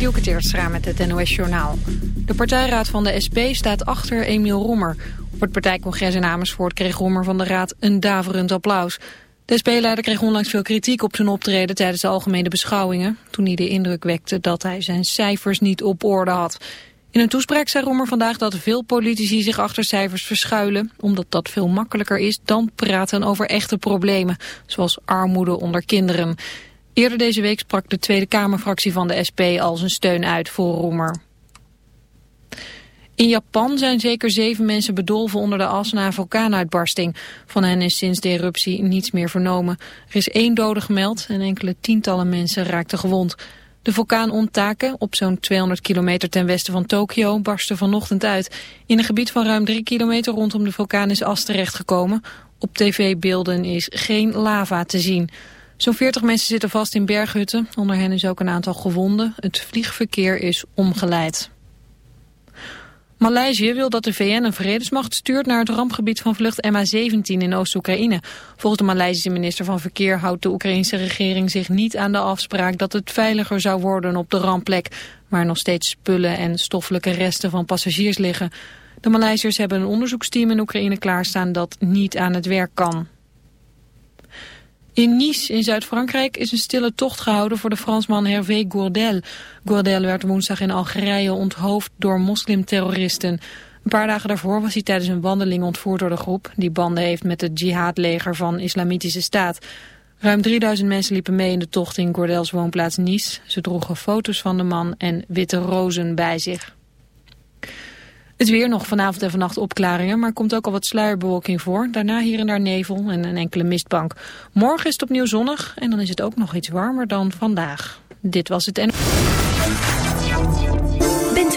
Dielke Teertstra met het NOS Journaal. De partijraad van de SP staat achter Emiel Rommer. Op het partijcongres in Amersfoort kreeg Rommer van de raad een daverend applaus. De SP-leider kreeg onlangs veel kritiek op zijn optreden tijdens de algemene beschouwingen... toen hij de indruk wekte dat hij zijn cijfers niet op orde had. In een toespraak zei Rommer vandaag dat veel politici zich achter cijfers verschuilen... omdat dat veel makkelijker is dan praten over echte problemen... zoals armoede onder kinderen... Eerder deze week sprak de Tweede Kamerfractie van de SP al zijn steun uit voor Roemer. In Japan zijn zeker zeven mensen bedolven onder de as na een vulkaanuitbarsting. Van hen is sinds de eruptie niets meer vernomen. Er is één dode gemeld en enkele tientallen mensen raakten gewond. De vulkaan Ontake, op zo'n 200 kilometer ten westen van Tokio, barstte vanochtend uit. In een gebied van ruim drie kilometer rondom de vulkaan is as terechtgekomen. Op tv-beelden is geen lava te zien. Zo'n 40 mensen zitten vast in berghutten. Onder hen is ook een aantal gewonden. Het vliegverkeer is omgeleid. Maleisië wil dat de VN een vredesmacht stuurt naar het rampgebied van vlucht MH17 in Oost-Oekraïne. Volgens de Maleisische minister van Verkeer houdt de Oekraïnse regering zich niet aan de afspraak dat het veiliger zou worden op de rampplek, waar nog steeds spullen en stoffelijke resten van passagiers liggen. De Maleisiërs hebben een onderzoeksteam in Oekraïne klaarstaan dat niet aan het werk kan. In Nice in Zuid-Frankrijk is een stille tocht gehouden voor de Fransman Hervé Gourdel. Gourdel werd woensdag in Algerije onthoofd door moslimterroristen. Een paar dagen daarvoor was hij tijdens een wandeling ontvoerd door de groep... die banden heeft met het jihadleger van Islamitische Staat. Ruim 3000 mensen liepen mee in de tocht in Gourdels woonplaats Nice. Ze droegen foto's van de man en witte rozen bij zich. Het weer nog vanavond en vannacht opklaringen, maar komt ook al wat sluierbewolking voor. Daarna hier en daar nevel en een enkele mistbank. Morgen is het opnieuw zonnig en dan is het ook nog iets warmer dan vandaag. Dit was het en...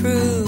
True.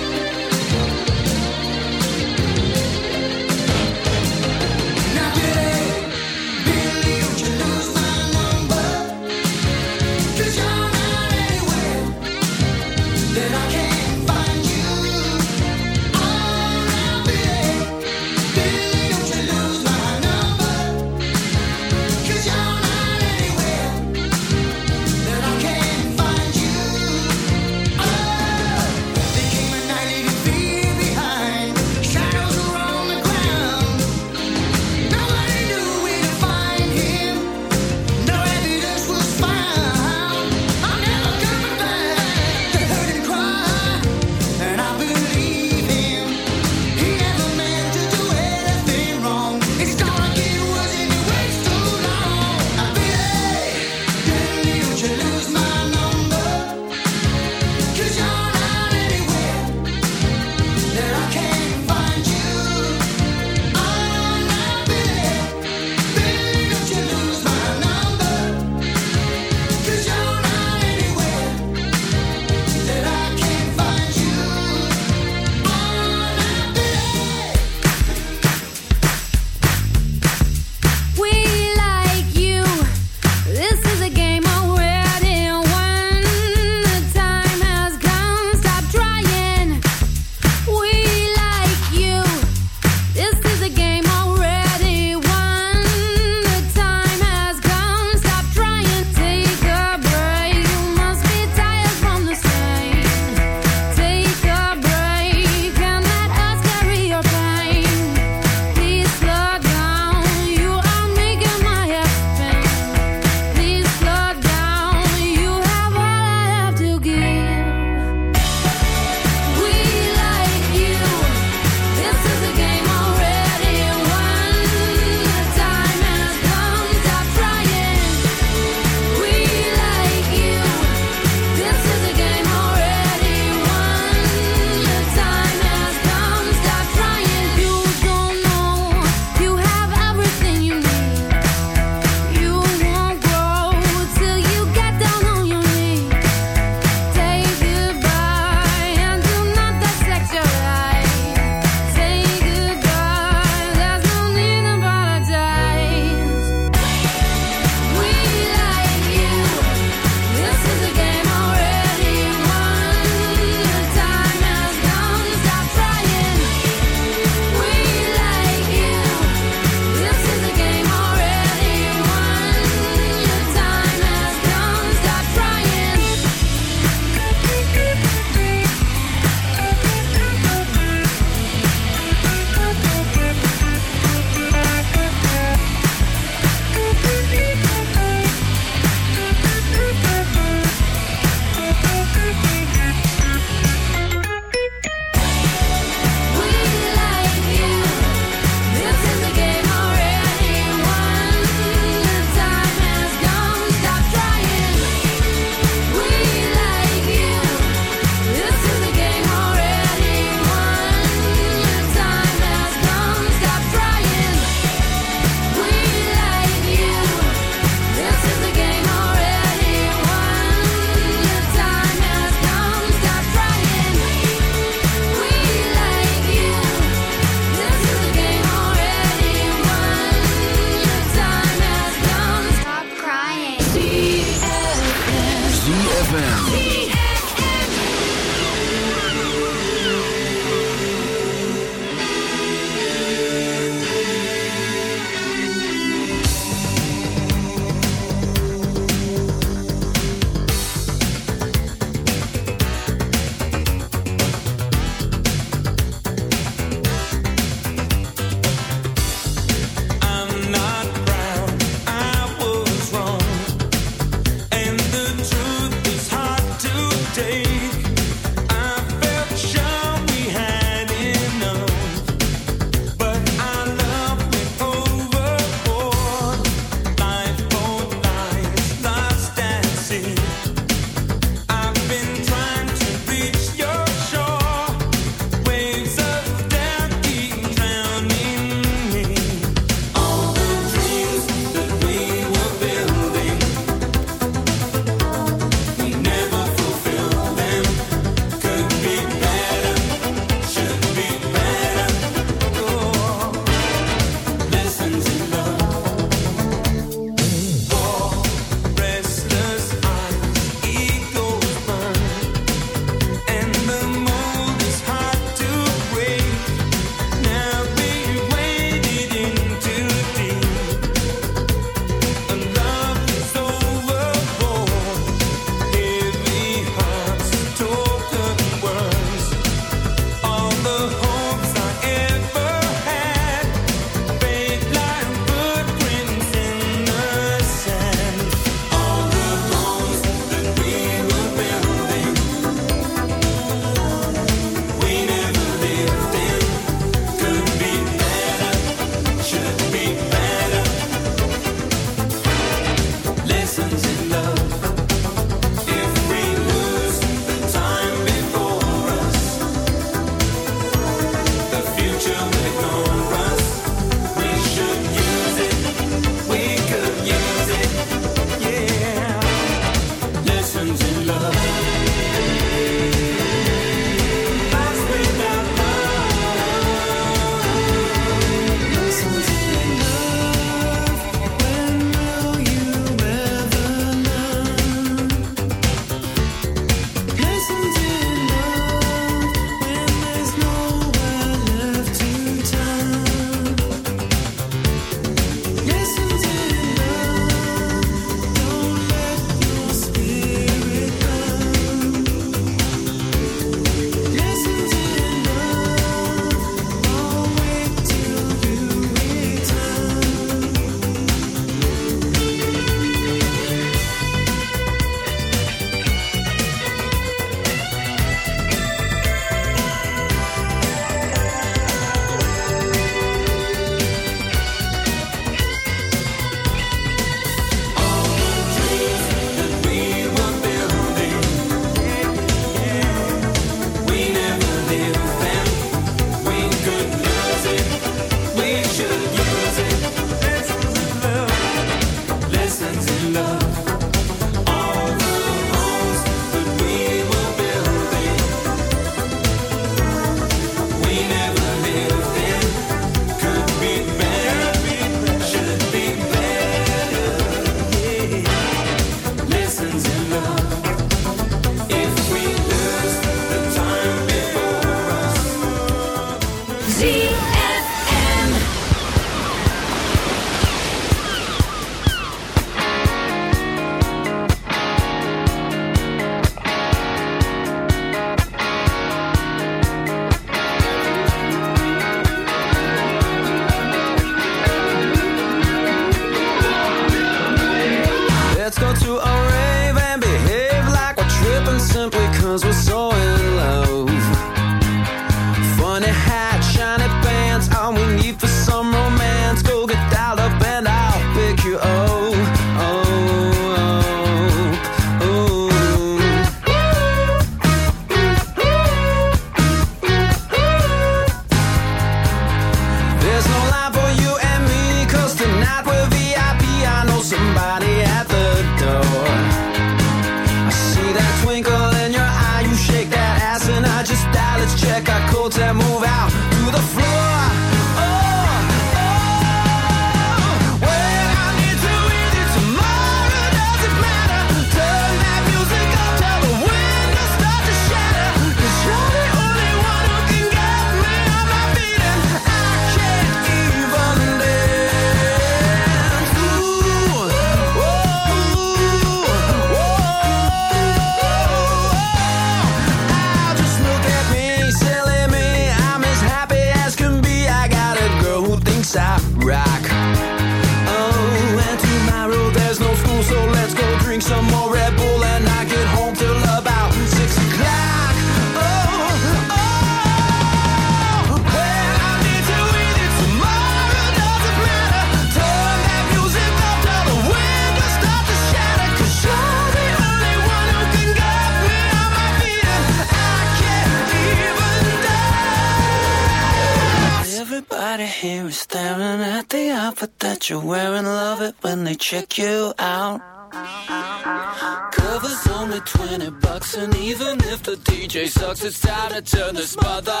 turn this mother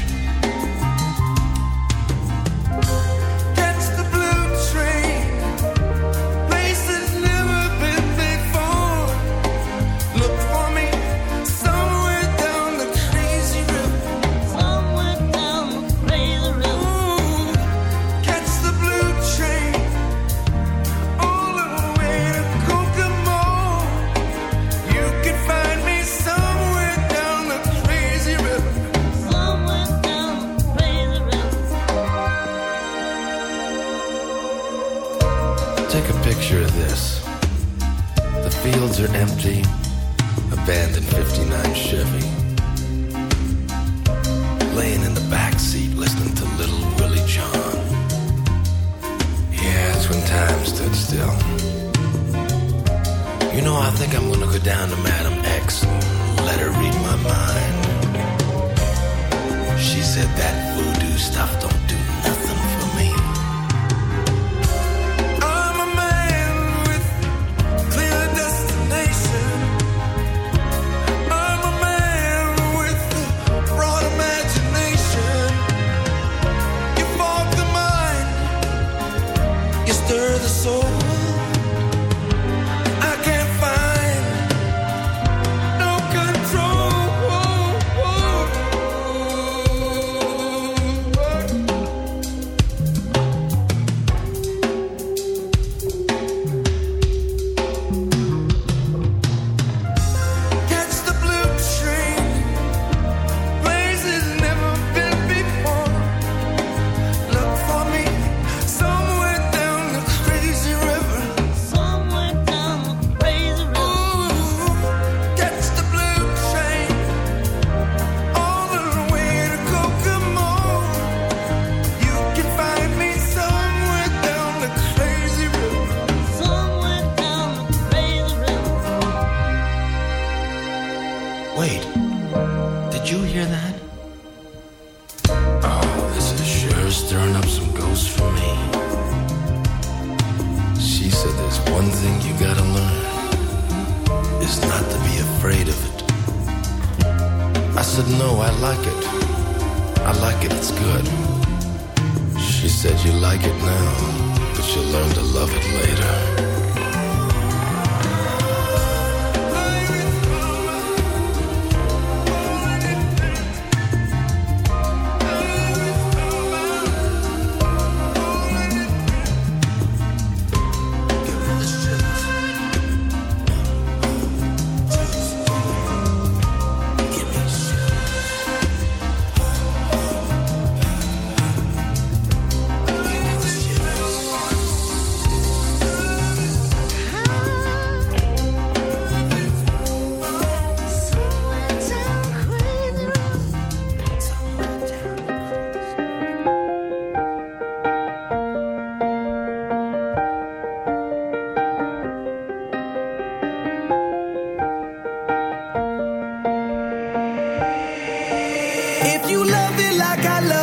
you love it like I love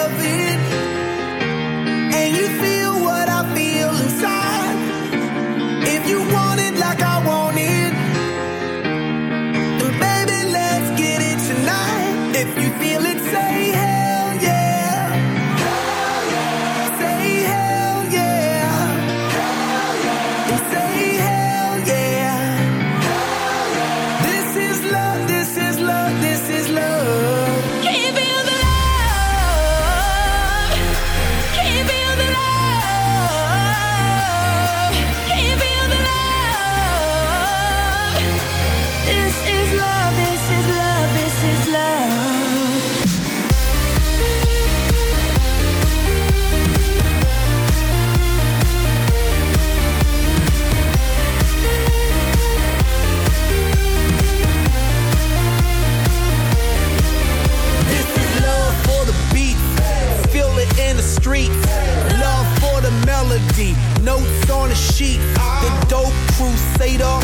sheet. The dope crusader,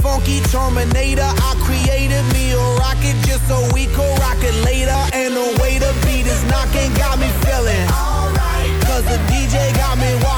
funky terminator. I created me a rocket just so we could rock it later. And the way the beat is knocking got me feeling. Cause the DJ got me walking